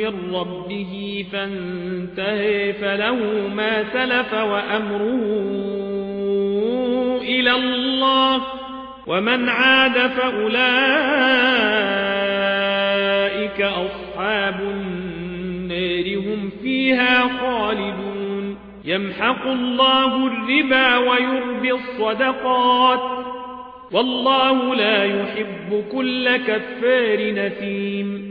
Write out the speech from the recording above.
من ربه فانتهي فله ما سلف وأمره إلى الله ومن عاد فأولئك أصحاب النار هم فيها خالدون. يمحق الله الربا ويربي الصدقات. والله لا يحب كل كفار نثيم